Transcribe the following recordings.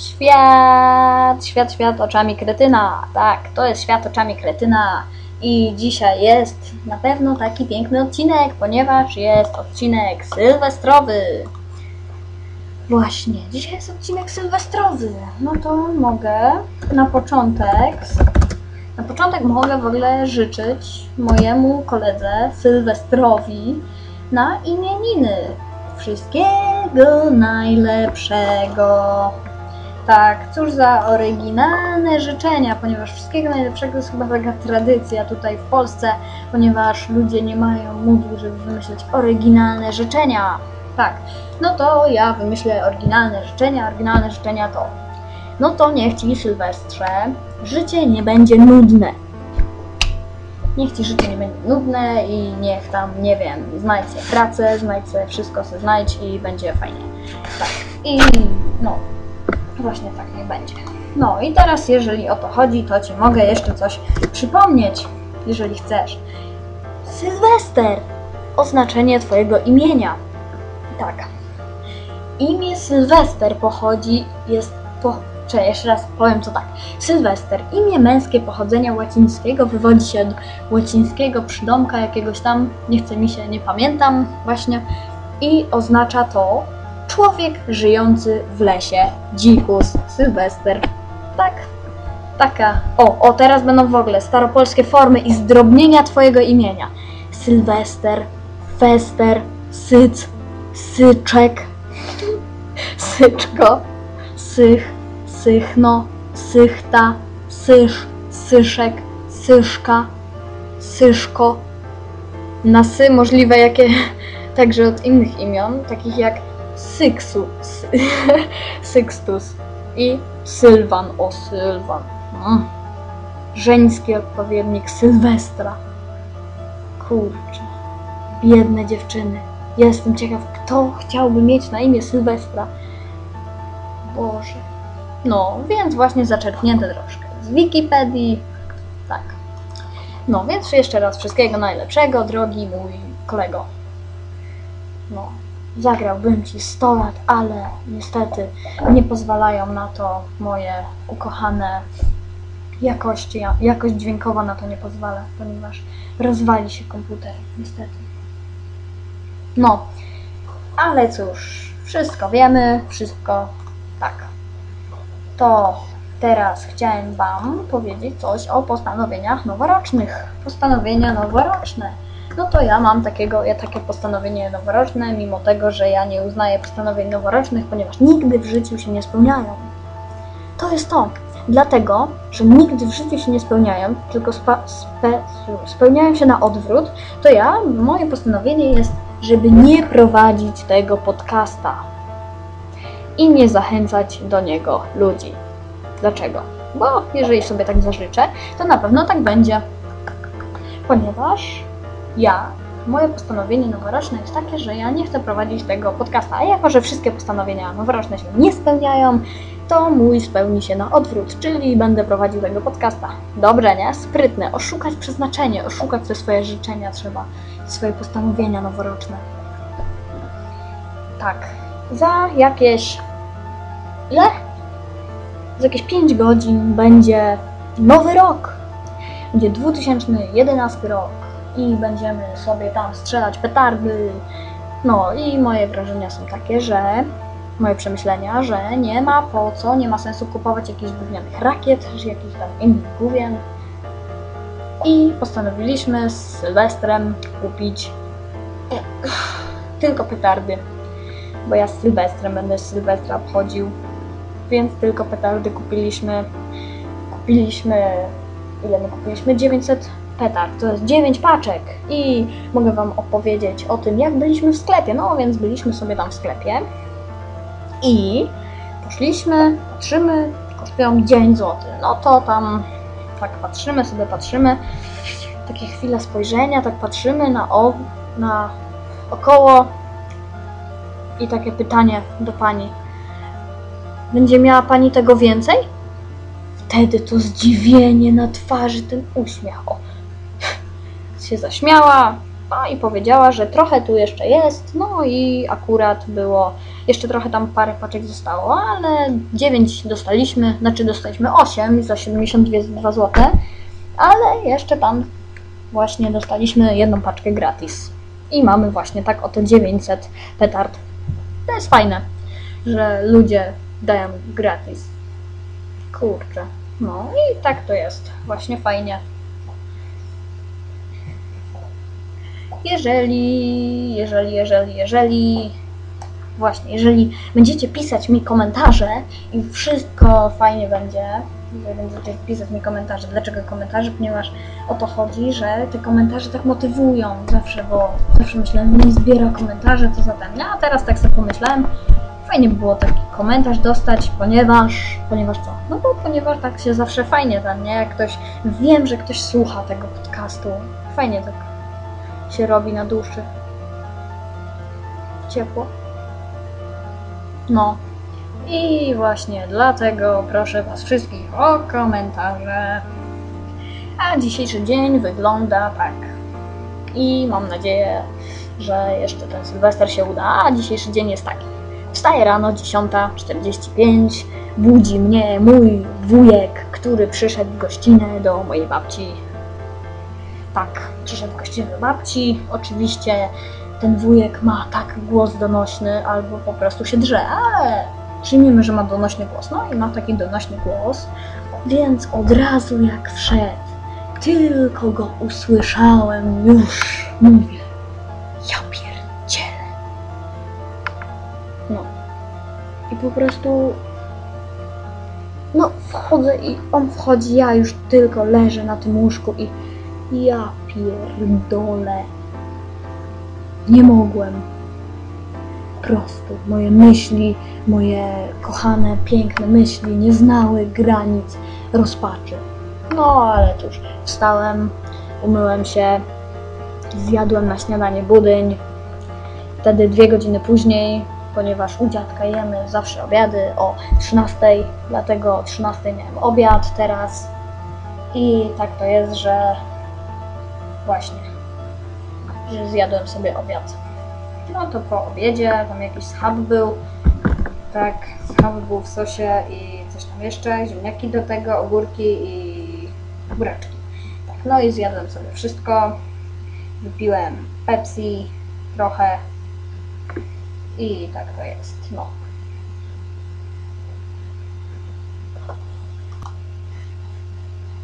Świat, świat, świat oczami kretyna. Tak, to jest świat oczami kretyna. I dzisiaj jest na pewno taki piękny odcinek, ponieważ jest odcinek sylwestrowy. Właśnie, dzisiaj jest odcinek sylwestrowy. No to mogę na początek. Na początek mogę w ogóle życzyć mojemu koledze Sylwestrowi na imieniny. Wszystkiego najlepszego. Tak, cóż za oryginalne życzenia, ponieważ wszystkiego najlepszego jest chyba taka tradycja tutaj w Polsce, ponieważ ludzie nie mają módł, żeby wymyśleć oryginalne życzenia. Tak, no to ja wymyślę oryginalne życzenia. Oryginalne życzenia to, no to niech ci Sylwestrze życie nie będzie nudne. Niech ci życie nie będzie nudne i niech tam, nie wiem, znajdź sobie pracę, znajdź sobie wszystko, sobie znajdź i będzie fajnie. Tak, i no, Właśnie tak nie będzie. No i teraz, jeżeli o to chodzi, to Ci mogę jeszcze coś przypomnieć, jeżeli chcesz. Sylwester. Oznaczenie Twojego imienia. Tak. Imię Sylwester pochodzi, jest po... Czekaj, jeszcze raz powiem co tak. Sylwester. Imię męskie pochodzenia łacińskiego wywodzi się od łacińskiego przydomka jakiegoś tam, nie chce mi się, nie pamiętam właśnie, i oznacza to człowiek żyjący w lesie, dzikus, sylwester. Tak, taka. O, o, teraz będą w ogóle staropolskie formy i zdrobnienia twojego imienia. Sylwester, fester, syc, syczek, syczko, sych, sychno, sychta, sysz, syszek, syszka, syszko. Na sy możliwe jakie także od innych imion, takich jak Syksu, sy, Sykstus i Sylwan, o Sylwan. Mm. Żeński odpowiednik Sylwestra. Kurczę, biedne dziewczyny. Jestem ciekaw, kto chciałby mieć na imię Sylwestra. Boże. No, więc właśnie zaczerpnięte troszkę z Wikipedii. Tak. No, więc jeszcze raz wszystkiego najlepszego, drogi mój kolego. No, zagrałbym ci 100 lat, ale niestety nie pozwalają na to moje ukochane jakości. Jakość dźwiękowa na to nie pozwala, ponieważ rozwali się komputer, niestety. No, ale cóż, wszystko wiemy, wszystko tak. To teraz chciałem Wam powiedzieć coś o postanowieniach noworocznych. Postanowienia noworoczne no to ja mam takiego, ja takie postanowienie noworoczne, mimo tego, że ja nie uznaję postanowień noworocznych, ponieważ nigdy w życiu się nie spełniają. To jest to. Dlatego, że nigdy w życiu się nie spełniają, tylko spe, spełniają się na odwrót, to ja, moje postanowienie jest, żeby nie prowadzić tego podcasta i nie zachęcać do niego ludzi. Dlaczego? Bo jeżeli sobie tak zażyczę, to na pewno tak będzie. Ponieważ ja, moje postanowienie noworoczne jest takie, że ja nie chcę prowadzić tego podcasta, a jako, że wszystkie postanowienia noworoczne się nie spełniają, to mój spełni się na odwrót, czyli będę prowadził tego podcasta. Dobrze, nie? Sprytne. Oszukać przeznaczenie, oszukać te swoje życzenia trzeba, swoje postanowienia noworoczne. Tak. Za jakieś... Ile? Za jakieś 5 godzin będzie nowy rok. Będzie 2011 rok i będziemy sobie tam strzelać petardy. No i moje wrażenia są takie, że moje przemyślenia, że nie ma po co, nie ma sensu kupować jakichś gównianych rakiet, czy jakichś tam innych gówien. I postanowiliśmy z Sylwestrem kupić tylko petardy, bo ja z Sylwestrem będę z Sylwestra obchodził, więc tylko petardy kupiliśmy. Kupiliśmy, ile my kupiliśmy? 900 petard. To jest 9 paczek i mogę Wam opowiedzieć o tym, jak byliśmy w sklepie. No więc byliśmy sobie tam w sklepie i poszliśmy, patrzymy, kosztują 9 zł. No to tam tak patrzymy sobie, patrzymy, takie chwile spojrzenia, tak patrzymy na, o, na około i takie pytanie do Pani. Będzie miała Pani tego więcej? Wtedy to zdziwienie na twarzy, ten uśmiech. O, się zaśmiała no i powiedziała, że trochę tu jeszcze jest, no i akurat było Jeszcze trochę tam parę paczek zostało, ale 9 dostaliśmy, znaczy dostaliśmy 8 za 72 zł, ale jeszcze tam właśnie dostaliśmy jedną paczkę gratis. I mamy właśnie tak oto 900 petard. To jest fajne, że ludzie dają gratis. Kurczę. No i tak to jest. Właśnie fajnie. Jeżeli, jeżeli, jeżeli, jeżeli, właśnie, jeżeli będziecie pisać mi komentarze i wszystko fajnie będzie, że będziecie pisać mi komentarze. Dlaczego komentarze? Ponieważ o to chodzi, że te komentarze tak motywują zawsze, bo zawsze myślałem, nie zbiera komentarze, co za ten. No, teraz tak sobie pomyślałem, fajnie by było taki komentarz dostać, ponieważ, ponieważ co? No bo ponieważ tak się zawsze fajnie tam, nie? Jak ktoś, wiem, że ktoś słucha tego podcastu, fajnie tak się robi na duszy. Ciepło. No. I właśnie dlatego proszę Was wszystkich o komentarze. A dzisiejszy dzień wygląda tak. I mam nadzieję, że jeszcze ten Sylwester się uda. A dzisiejszy dzień jest taki. Wstaję rano 10.45, budzi mnie mój wujek, który przyszedł gościnę do mojej babci. Tak, przyszedł do babci. Oczywiście ten wujek ma tak głos donośny, albo po prostu się drze, ale przyjmijmy, że ma donośny głos. No i ma taki donośny głos, więc od razu jak wszedł, tylko go usłyszałem, już mówię, ja pierdzielę. No. I po prostu no wchodzę i on wchodzi, ja już tylko leżę na tym łóżku i ja pierdolę. Nie mogłem. Po prostu moje myśli, moje kochane, piękne myśli nie znały granic rozpaczy. No ale cóż, wstałem, umyłem się, zjadłem na śniadanie budyń. Wtedy dwie godziny później, ponieważ u dziadka jemy zawsze obiady o 13, dlatego o 13 miałem obiad teraz. I tak to jest, że właśnie, że zjadłem sobie obiad. No to po obiedzie, tam jakiś schab był, tak, schab był w sosie i coś tam jeszcze, ziemniaki do tego, ogórki i buraczki. Tak, no i zjadłem sobie wszystko, wypiłem Pepsi trochę i tak to jest, no.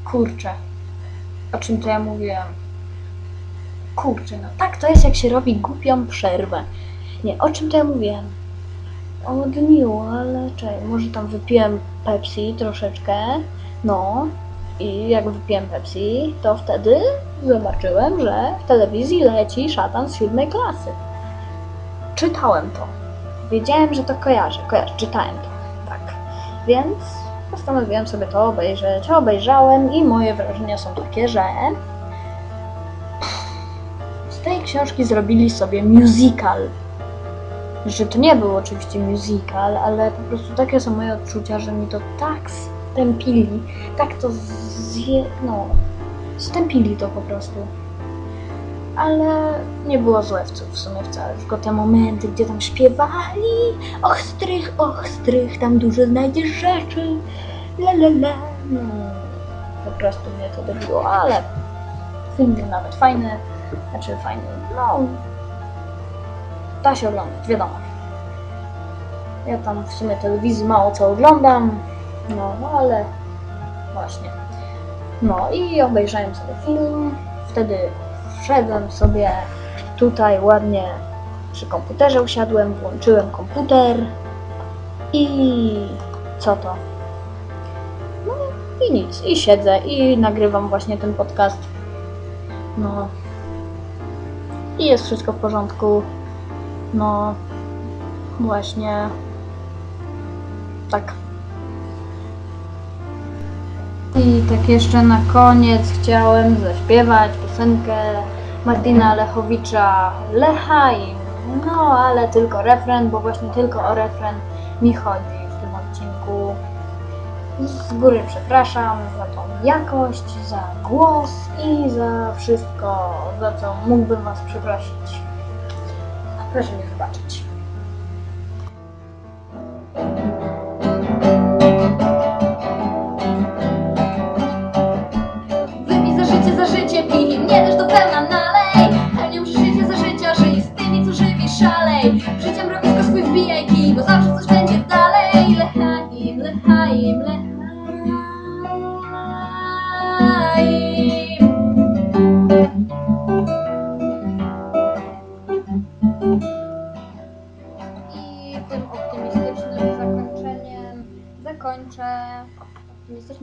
Kurczę, o czym to ja mówiłem? Kurczę, no tak to jest, jak się robi głupią przerwę. Nie, o czym to ja mówiłem? O dniu, ale czekaj, może tam wypiłem Pepsi troszeczkę, no i jak wypiłem Pepsi, to wtedy zobaczyłem, że w telewizji leci szatan z siódmej klasy. Czytałem to. Wiedziałem, że to kojarzę, kojarzę, czytałem to, tak. Więc postanowiłem sobie to obejrzeć, obejrzałem i moje wrażenia są takie, że książki zrobili sobie musical. Że to nie był oczywiście musical, ale po prostu takie są moje odczucia, że mi to tak stępili, tak to zje... no... stępili to po prostu. Ale nie było złe w, sumie wcale, tylko te momenty, gdzie tam śpiewali Och strych, och strych, tam dużo znajdziesz rzeczy La la la no, Po prostu mnie to dobiło, ale film był nawet fajny znaczy fajny, no da się oglądać, wiadomo. Ja tam w sumie telewizji mało co oglądam, no, no ale właśnie. No i obejrzałem sobie film, wtedy wszedłem sobie tutaj ładnie przy komputerze usiadłem, włączyłem komputer i co to? No i nic, i siedzę i nagrywam właśnie ten podcast. No, i jest wszystko w porządku. No, właśnie tak. I tak jeszcze na koniec chciałem zaśpiewać piosenkę Martina Lechowicza Lecha i no, ale tylko refren, bo właśnie tylko o refren mi chodzi w tym odcinku. Z góry przepraszam za tą jakość, za głos i za wszystko, za co mógłbym Was przeprosić. Proszę mi wybaczyć.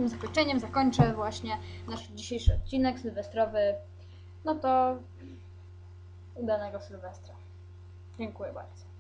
Zakończeniem zakończę właśnie nasz dzisiejszy odcinek sylwestrowy. No to udanego Sylwestra. Dziękuję bardzo.